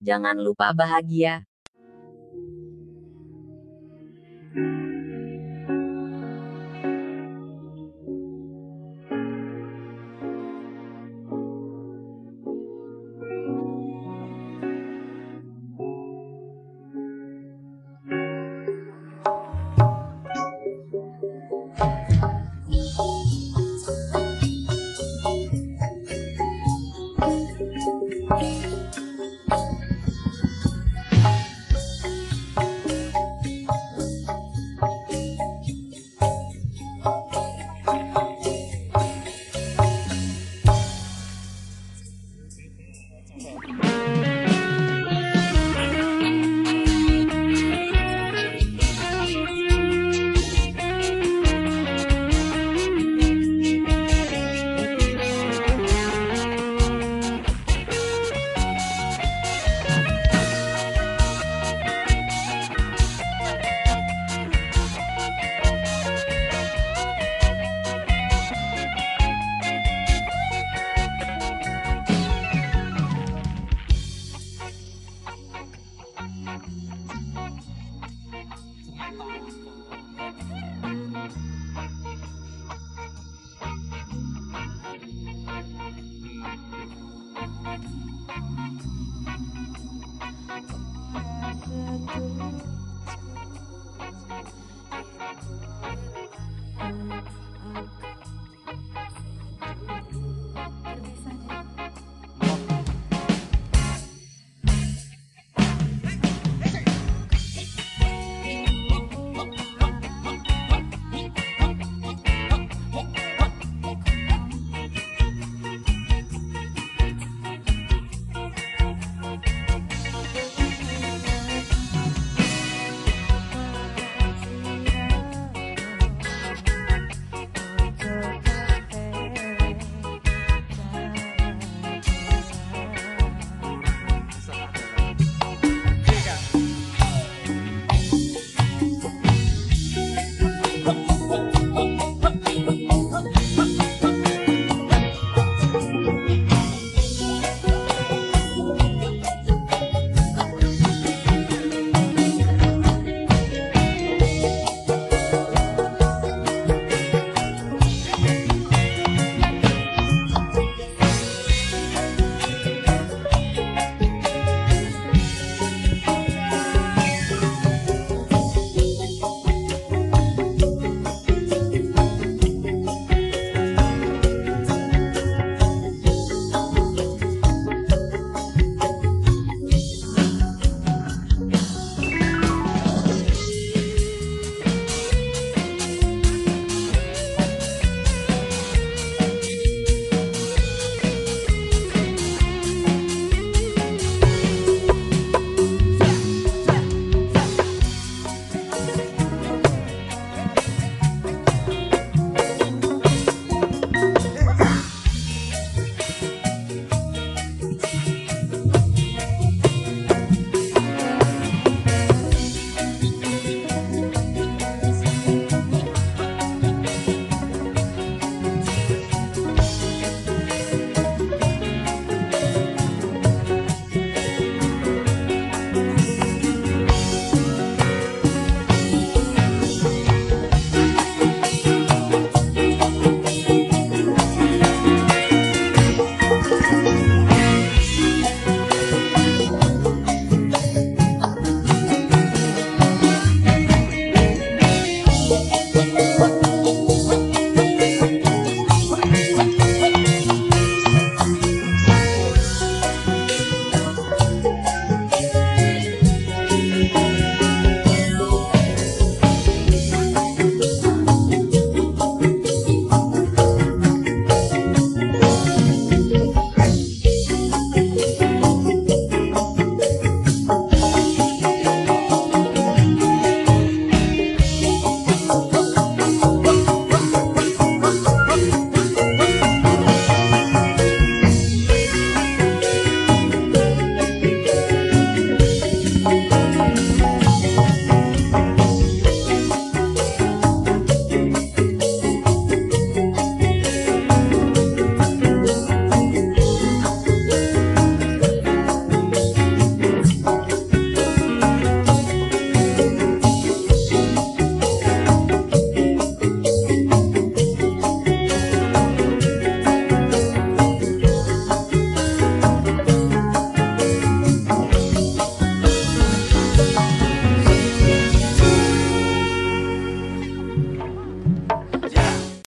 Jangan lupa bahagia. I'm